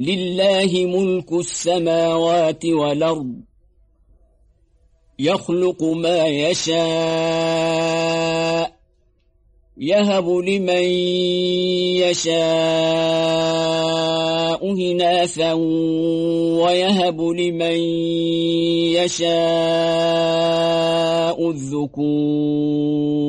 لله ملك السماوات والأرض. يخلق ما يشاء يهب لمن يشاء هناثا ويهب لمن يشاء الذكور.